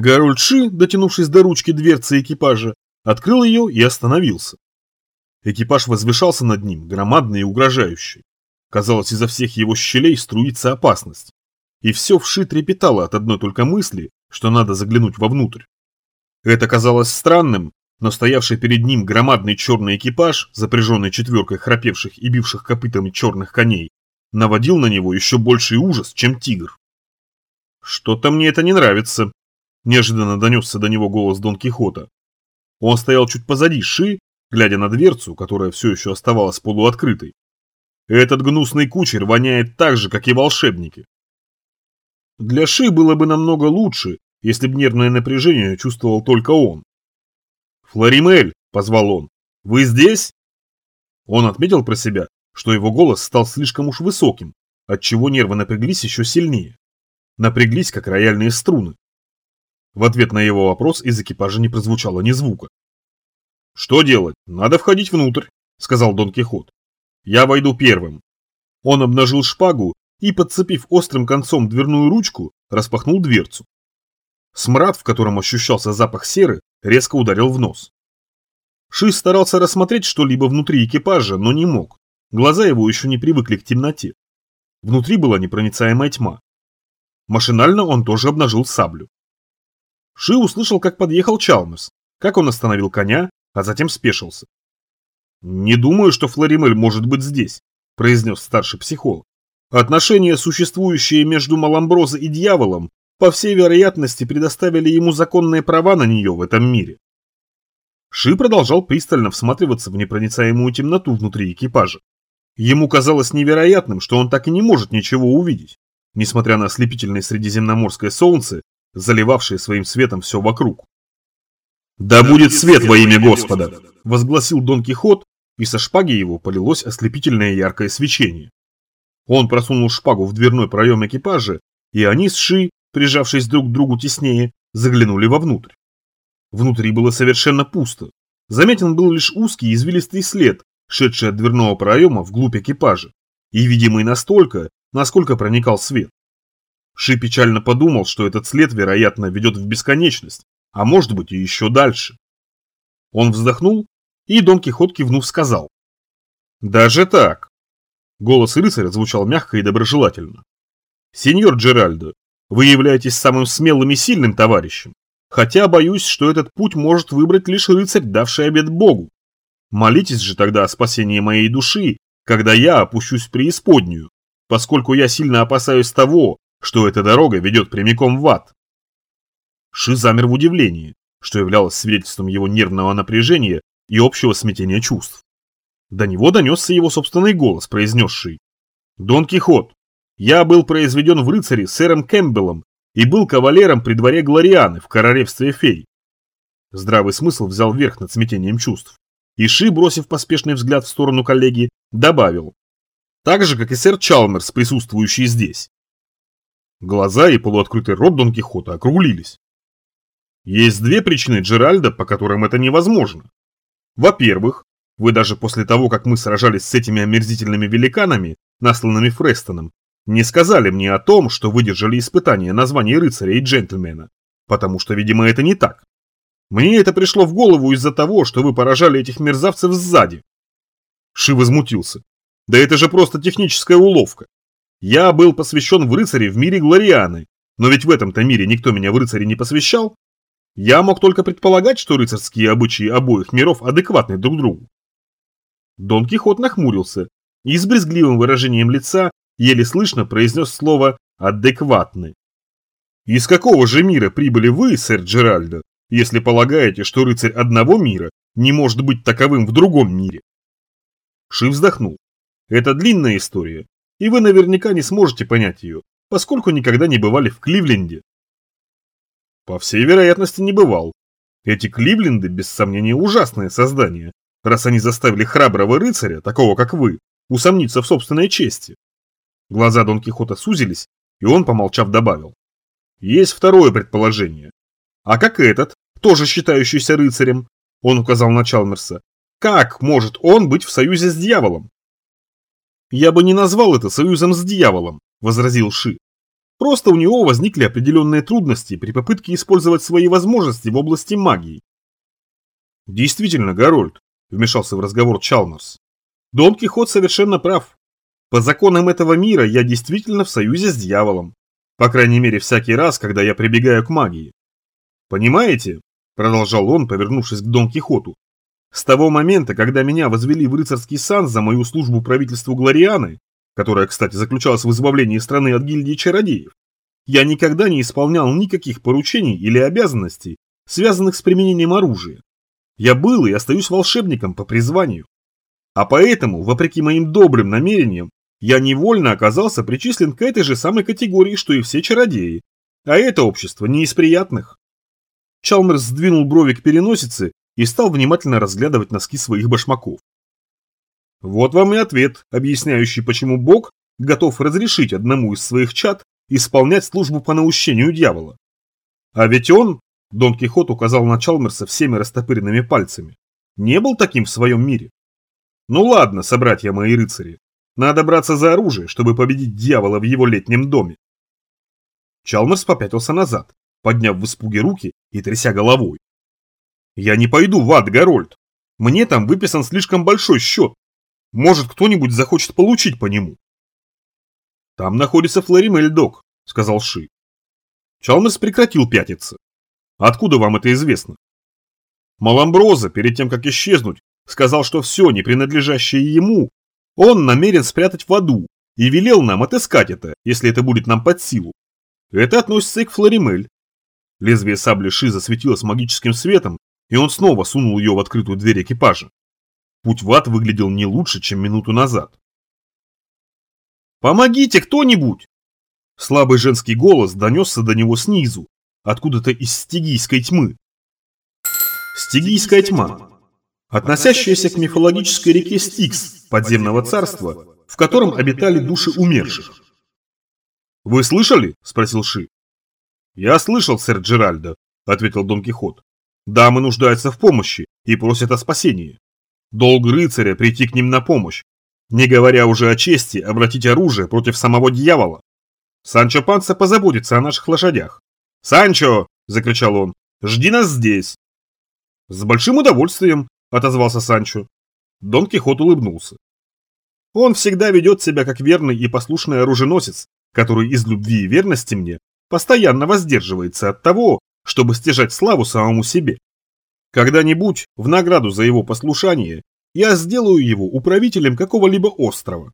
Гарольд Ши, дотянувшись до ручки дверцы экипажа, открыл ее и остановился. Экипаж возвышался над ним, громадный и угрожающий. Казалось, изо всех его щелей струится опасность. И все вши трепетало от одной только мысли, что надо заглянуть вовнутрь. Это казалось странным, но стоявший перед ним громадный черный экипаж, запряженный четверкой храпевших и бивших копытами черных коней, наводил на него еще больший ужас, чем тигр. «Что-то мне это не нравится», – неожиданно донесся до него голос Дон Кихота. Он стоял чуть позади Ши, глядя на дверцу, которая все еще оставалась полуоткрытой. Этот гнусный кучер воняет так же, как и волшебники. Для Ши было бы намного лучше, если бы нервное напряжение чувствовал только он. «Флоримель!» – позвал он. «Вы здесь?» Он отметил про себя, что его голос стал слишком уж высоким, отчего нервы напряглись еще сильнее. Напряглись, как рояльные струны. В ответ на его вопрос из экипажа не прозвучало ни звука. «Что делать? Надо входить внутрь», – сказал Дон Кихот. «Я войду первым». Он обнажил шпагу и, подцепив острым концом дверную ручку, распахнул дверцу. Смрад, в котором ощущался запах серы, резко ударил в нос. Ши старался рассмотреть что-либо внутри экипажа, но не мог. Глаза его еще не привыкли к темноте. Внутри была непроницаемая тьма. Машинально он тоже обнажил саблю. Ши услышал, как подъехал Чалмерс, как он остановил коня, а затем спешился. «Не думаю, что Флоримель может быть здесь», – произнес старший психолог. «Отношения, существующие между Маламброзо и дьяволом, по всей вероятности предоставили ему законные права на нее в этом мире». Ши продолжал пристально всматриваться в непроницаемую темноту внутри экипажа. Ему казалось невероятным, что он так и не может ничего увидеть, несмотря на ослепительное средиземноморское солнце, заливавшее своим светом все вокруг. «Да будет свет во имя Господа!» – возгласил Дон Кихот, и со шпаги его полилось ослепительное яркое свечение. Он просунул шпагу в дверной проем экипажа, и они с Ши, прижавшись друг к другу теснее, заглянули вовнутрь. Внутри было совершенно пусто. Заметен был лишь узкий извилистый след, шедший от дверного проема вглубь экипажа, и видимый настолько, насколько проникал свет. Ши печально подумал, что этот след, вероятно, ведет в бесконечность, а может быть и еще дальше. Он вздохнул, и Дон Кихот кивнув сказал. «Даже так?» Голос рыцаря звучал мягко и доброжелательно. «Сеньор Джеральдо, вы являетесь самым смелым и сильным товарищем, хотя боюсь, что этот путь может выбрать лишь рыцарь, давший обет Богу. Молитесь же тогда о спасении моей души, когда я опущусь в преисподнюю, поскольку я сильно опасаюсь того, что эта дорога ведет прямиком в ад. Ши замер в удивлении, что являлось свидетельством его нервного напряжения и общего смятения чувств. До него донесся его собственный голос, произнесший «Дон Кихот, я был произведен в рыцаре сэром Кэмпбеллом и был кавалером при дворе Глорианы в королевстве фей». Здравый смысл взял верх над смятением чувств. И Ши, бросив поспешный взгляд в сторону коллеги, добавил «Так же, как и сэр Чалмерс, присутствующий здесь». Глаза и полуоткрытый рот Дон Кихота округлились. Есть две причины Джеральда, по которым это невозможно. Во-первых, вы даже после того, как мы сражались с этими омерзительными великанами, насланными Фрестоном, не сказали мне о том, что выдержали испытание на звание рыцаря и джентльмена, потому что, видимо, это не так. Мне это пришло в голову из-за того, что вы поражали этих мерзавцев сзади. Ши возмутился. Да это же просто техническая уловка. Я был посвящен в рыцаре в мире Глорианы, но ведь в этом-то мире никто меня в рыцаре не посвящал. Я мог только предполагать, что рыцарские обычаи обоих миров адекватны друг другу. Дон Кихот нахмурился и с брезгливым выражением лица еле слышно произнес слово «адекватны». «Из какого же мира прибыли вы, сэр Джеральдо, если полагаете, что рыцарь одного мира не может быть таковым в другом мире?» Ши вздохнул. «Это длинная история, и вы наверняка не сможете понять ее, поскольку никогда не бывали в Кливленде. По всей вероятности, не бывал. Эти Кливленды, без сомнения, ужасное создание, раз они заставили храброго рыцаря, такого как вы, усомниться в собственной чести. Глаза Дон Кихота сузились, и он, помолчав, добавил. Есть второе предположение. А как этот, тоже считающийся рыцарем, он указал на Чалмерса, как может он быть в союзе с дьяволом? Я бы не назвал это союзом с дьяволом, возразил Ши. Просто у него возникли определенные трудности при попытке использовать свои возможности в области магии. Действительно, Гарольд, вмешался в разговор Чалмерс. Дон Кихот совершенно прав. По законам этого мира я действительно в союзе с дьяволом. По крайней мере, всякий раз, когда я прибегаю к магии. Понимаете? Продолжал он, повернувшись к Дон Кихоту. С того момента, когда меня возвели в рыцарский сан за мою службу правительству Глорианы, которая, кстати, заключалась в избавлении страны от гильдии чародеев, я никогда не исполнял никаких поручений или обязанностей, связанных с применением оружия. Я был и остаюсь волшебником по призванию. А поэтому, вопреки моим добрым намерениям, я невольно оказался причислен к этой же самой категории, что и все чародеи. А это общество не из приятных. Чалмерс сдвинул брови к переносице и стал внимательно разглядывать носки своих башмаков. Вот вам и ответ, объясняющий, почему Бог готов разрешить одному из своих чад исполнять службу по наущению дьявола. А ведь он, Дон Кихот указал на Чалмерса всеми растопыренными пальцами, не был таким в своем мире. Ну ладно, собратья мои рыцари, надо браться за оружие, чтобы победить дьявола в его летнем доме. Чалмерс попятился назад, подняв в испуге руки и тряся головой. Я не пойду в ад, Гарольд. Мне там выписан слишком большой счет. Может, кто-нибудь захочет получить по нему. Там находится Флоримель, док, сказал Ши. Чалмерс прекратил пятиться. Откуда вам это известно? Маламброза, перед тем, как исчезнуть, сказал, что все, не принадлежащее ему, он намерен спрятать в аду и велел нам отыскать это, если это будет нам под силу. Это относится и к Флоримель. Лезвие сабли Ши засветилось магическим светом, и он снова сунул ее в открытую дверь экипажа. Путь в ад выглядел не лучше, чем минуту назад. «Помогите кто-нибудь!» Слабый женский голос донесся до него снизу, откуда-то из стигийской тьмы. Стигийская тьма, относящаяся к мифологической реке Стикс, подземного царства, в котором обитали души умерших. «Вы слышали?» – спросил Ши. «Я слышал, сэр Джеральдо», – ответил Дон Кихот. Дамы нуждаются в помощи и просят о спасении. Долг рыцаря прийти к ним на помощь, не говоря уже о чести обратить оружие против самого дьявола. Санчо Панса позаботится о наших лошадях. «Санчо!» – закричал он. «Жди нас здесь!» «С большим удовольствием!» – отозвался Санчо. Дон Кихот улыбнулся. Он всегда ведет себя как верный и послушный оруженосец, который из любви и верности мне постоянно воздерживается от того, чтобы стяжать славу самому себе. Когда-нибудь, в награду за его послушание, я сделаю его управителем какого-либо острова.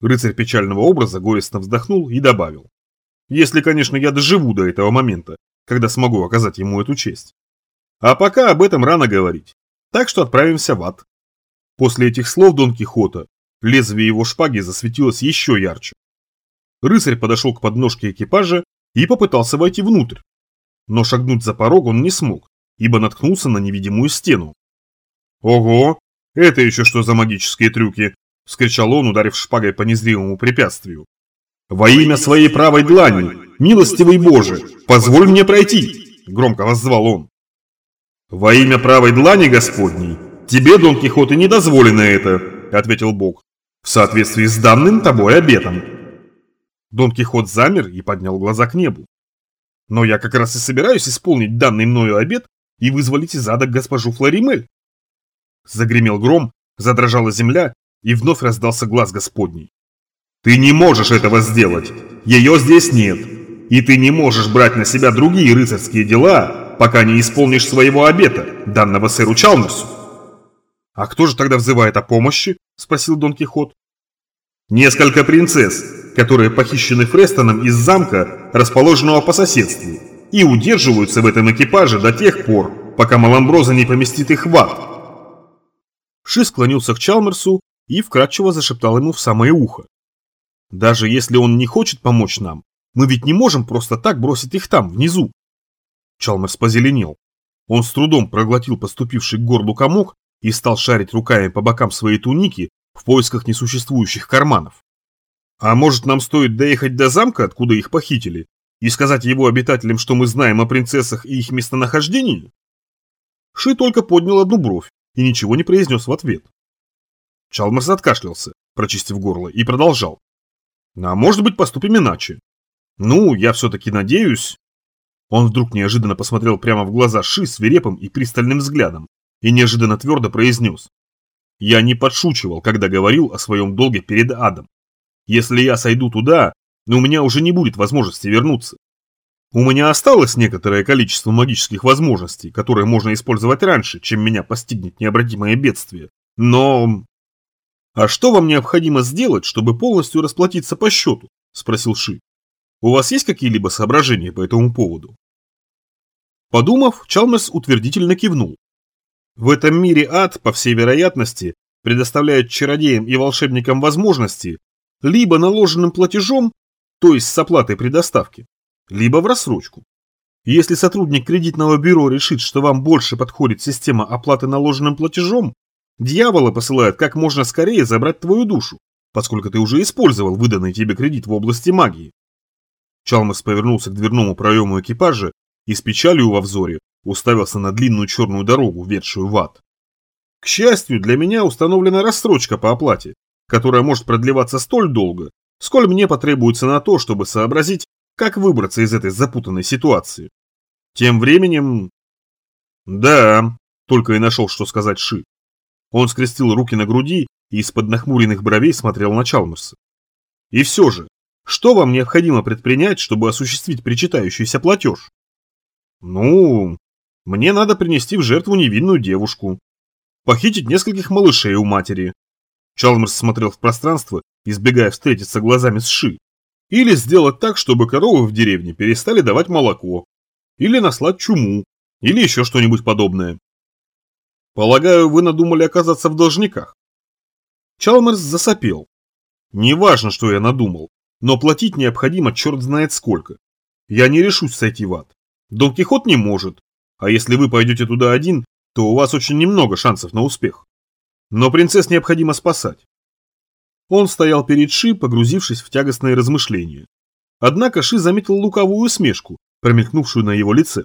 Рыцарь печального образа горестно вздохнул и добавил. Если, конечно, я доживу до этого момента, когда смогу оказать ему эту честь. А пока об этом рано говорить. Так что отправимся в ад. После этих слов Дон Кихота лезвие его шпаги засветилось еще ярче. Рыцарь подошел к подножке экипажа и попытался войти внутрь, но шагнуть за порог он не смог, ибо наткнулся на невидимую стену. «Ого! Это еще что за магические трюки?» – вскричал он, ударив шпагой по незримому препятствию. «Во имя своей правой длани, милостивый Боже, позволь мне пройти!» – громко воззвал он. «Во имя правой длани Господней, тебе, Дон Кихот, и не дозволено это», – ответил Бог, – «в соответствии с данным тобой обетом». Дон Кихот замер и поднял глаза к небу. Но я как раз и собираюсь исполнить данный мною обед и вызволить из ада госпожу Флоримель. Загремел гром, задрожала земля, и вновь раздался глаз Господний. Ты не можешь этого сделать, ее здесь нет, и ты не можешь брать на себя другие рыцарские дела, пока не исполнишь своего обета, данного сэру Чалмерсу. А кто же тогда взывает о помощи? Спросил Дон Кихот. Несколько принцесс, которые похищены Фрестоном из замка, расположенного по соседству, и удерживаются в этом экипаже до тех пор, пока Маламброза не поместит их в ад. Ши склонился к Чалмерсу и вкратчиво зашептал ему в самое ухо. «Даже если он не хочет помочь нам, мы ведь не можем просто так бросить их там, внизу». Чалмерс позеленел. Он с трудом проглотил поступивший к горлу комок и стал шарить руками по бокам своей туники в поисках несуществующих карманов. А может нам стоит доехать до замка, откуда их похитили, и сказать его обитателям, что мы знаем о принцессах и их местонахождении? Ши только поднял одну бровь и ничего не произнес в ответ. Чалмерс откашлялся, прочистив горло, и продолжал. А может быть поступим иначе. Ну, я все-таки надеюсь... Он вдруг неожиданно посмотрел прямо в глаза Ши свирепым и пристальным взглядом и неожиданно твердо произнес. Я не подшучивал, когда говорил о своем долге перед адом. Если я сойду туда, у меня уже не будет возможности вернуться. У меня осталось некоторое количество магических возможностей, которые можно использовать раньше, чем меня постигнет необратимое бедствие. Но... А что вам необходимо сделать, чтобы полностью расплатиться по счету? Спросил Ши. У вас есть какие-либо соображения по этому поводу? Подумав, Чалмерс утвердительно кивнул. В этом мире ад, по всей вероятности, предоставляет чародеям и волшебникам возможности либо наложенным платежом, то есть с оплатой предоставки, либо в рассрочку. Если сотрудник кредитного бюро решит, что вам больше подходит система оплаты наложенным платежом, дьявола посылают как можно скорее забрать твою душу, поскольку ты уже использовал выданный тебе кредит в области магии. Чалмас повернулся к дверному проему экипажа и с печалью во взоре уставился на длинную черную дорогу, ведшую в ад. К счастью, для меня установлена рассрочка по оплате, которая может продлеваться столь долго, сколь мне потребуется на то, чтобы сообразить, как выбраться из этой запутанной ситуации. Тем временем... Да, только и нашел, что сказать Ши. Он скрестил руки на груди и из-под нахмуренных бровей смотрел на Чалмерса. И все же, что вам необходимо предпринять, чтобы осуществить причитающийся платеж? Ну, мне надо принести в жертву невинную девушку. Похитить нескольких малышей у матери. Чалмерс смотрел в пространство, избегая встретиться глазами с Ши. Или сделать так, чтобы коровы в деревне перестали давать молоко. Или наслать чуму. Или еще что-нибудь подобное. Полагаю, вы надумали оказаться в должниках. Чалмерс засопел. Неважно, что я надумал, но платить необходимо черт знает сколько. Я не решусь сойти в ад. Дон Кихот не может, а если вы пойдете туда один, то у вас очень немного шансов на успех. Но принцесс необходимо спасать. Он стоял перед Ши, погрузившись в тягостные размышления. Однако Ши заметил лукавую усмешку, промелькнувшую на его лице.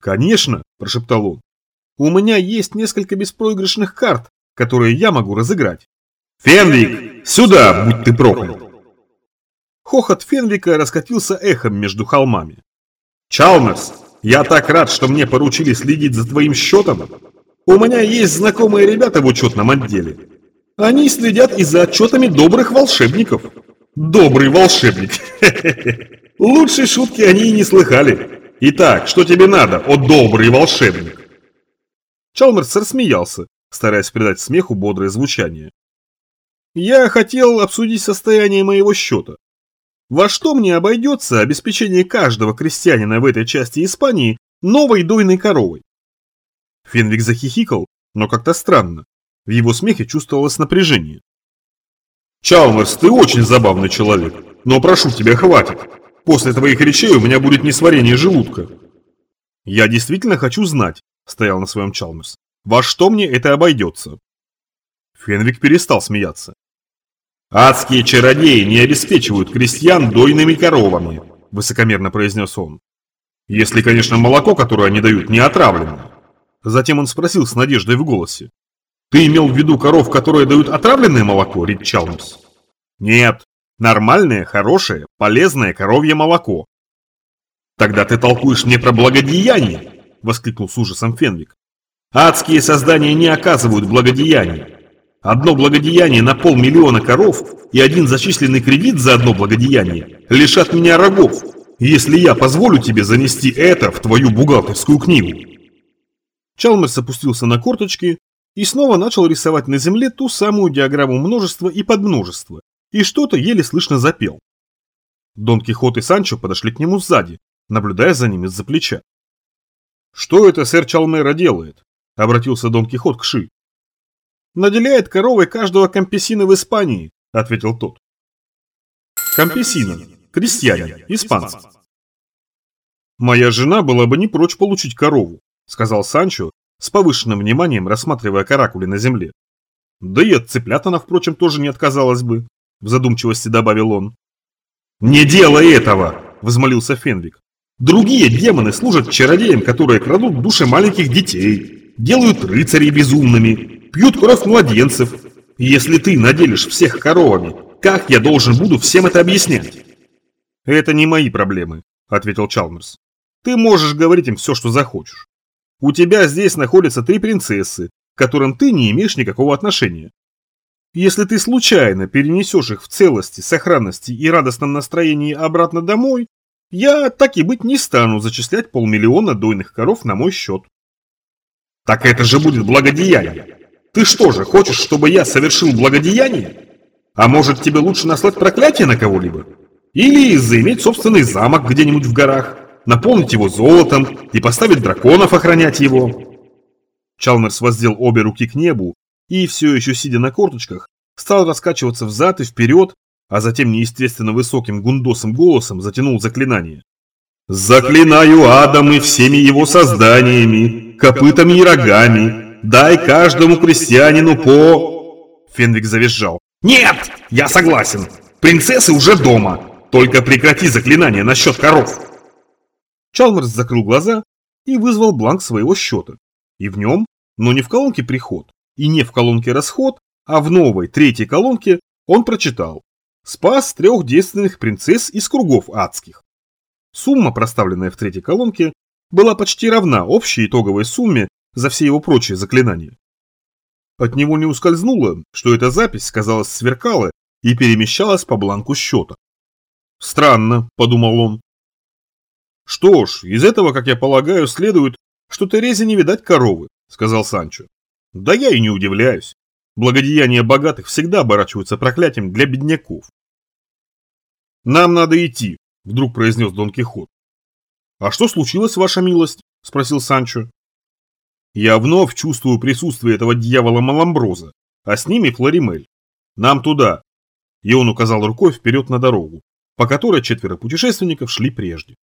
«Конечно», – прошептал он, – «у меня есть несколько беспроигрышных карт, которые я могу разыграть». «Фенвик, сюда, будь ты проклят!» Хохот Фенвика раскатился эхом между холмами. «Чалмерс, я так рад, что мне поручили следить за твоим счетом. У меня есть знакомые ребята в учетном отделе. Они следят и за отчетами добрых волшебников. Добрый волшебник. Лучшей шутки они и не слыхали. Итак, что тебе надо, о добрый волшебник? Чалмерс рассмеялся, стараясь придать смеху бодрое звучание. Я хотел обсудить состояние моего счета. Во что мне обойдется обеспечение каждого крестьянина в этой части Испании новой дойной коровой? Фенвик захихикал, но как-то странно. В его смехе чувствовалось напряжение. «Чалмерс, ты очень забавный человек, но прошу тебя, хватит. После твоих речей у меня будет несварение желудка». «Я действительно хочу знать», — стоял на своем Чалмерс, — «во что мне это обойдется?» Фенвик перестал смеяться. «Адские чародеи не обеспечивают крестьян дойными коровами», – высокомерно произнес он. «Если, конечно, молоко, которое они дают, не отравлено». Затем он спросил с надеждой в голосе. «Ты имел в виду коров, которые дают отравленное молоко, Рид Чалмс?» «Нет, нормальное, хорошее, полезное коровье молоко». «Тогда ты толкуешь мне про благодеяние?» – воскликнул с ужасом Фенвик. «Адские создания не оказывают благодеяния. Одно благодеяние на полмиллиона коров и один зачисленный кредит за одно благодеяние лишат меня рогов, если я позволю тебе занести это в твою бухгалтерскую книгу. Чалмерс опустился на корточки и снова начал рисовать на земле ту самую диаграмму множества и подмножества, и что-то еле слышно запел. Дон Кихот и Санчо подошли к нему сзади, наблюдая за ним из-за плеча. «Что это сэр Чалмера делает?» – обратился Дон Кихот к Ши наделяет коровой каждого кампесина в Испании», — ответил тот. «Кампесина, крестьяне, испанцы». «Моя жена была бы не прочь получить корову», — сказал Санчо, с повышенным вниманием рассматривая каракули на земле. «Да и от цыплят она, впрочем, тоже не отказалась бы», — в задумчивости добавил он. «Не делай этого!» — взмолился Фенвик. «Другие демоны служат чародеям, которые крадут души маленьких детей, делают рыцарей безумными, пьют кровь младенцев. Если ты наделишь всех коровами, как я должен буду всем это объяснять? Это не мои проблемы, ответил Чалмерс. Ты можешь говорить им все, что захочешь. У тебя здесь находятся три принцессы, к которым ты не имеешь никакого отношения. Если ты случайно перенесешь их в целости, сохранности и радостном настроении обратно домой, я, так и быть, не стану зачислять полмиллиона дойных коров на мой счет. Так это же будет благодеяние. Ты что же, хочешь, чтобы я совершил благодеяние? А может тебе лучше наслать проклятие на кого-либо? Или заиметь собственный замок где-нибудь в горах, наполнить его золотом и поставить драконов охранять его? Чалмерс воздел обе руки к небу и, все еще сидя на корточках, стал раскачиваться взад и вперед, а затем неестественно высоким гундосым голосом затянул заклинание. «Заклинаю Адам и всеми его созданиями, копытами и рогами, дай каждому крестьянину по...» Фенвик завизжал. «Нет, я согласен, принцессы уже дома, только прекрати заклинание насчет коров!» Чалмерс закрыл глаза и вызвал бланк своего счета. И в нем, но не в колонке «Приход» и не в колонке «Расход», а в новой, третьей колонке он прочитал «Спас трех действенных принцесс из кругов адских». Сумма, проставленная в третьей колонке, была почти равна общей итоговой сумме за все его прочие заклинания. От него не ускользнуло, что эта запись, казалось, сверкала и перемещалась по бланку счета. «Странно», – подумал он. «Что ж, из этого, как я полагаю, следует, что Терезе не видать коровы», – сказал Санчо. «Да я и не удивляюсь. Благодеяния богатых всегда оборачиваются проклятием для бедняков». «Нам надо идти», – вдруг произнес Дон Кихот. «А что случилось, ваша милость?» – спросил Санчо. «Я вновь чувствую присутствие этого дьявола Маламброза, а с ними Флоримель. Нам туда». И он указал рукой вперед на дорогу, по которой четверо путешественников шли прежде.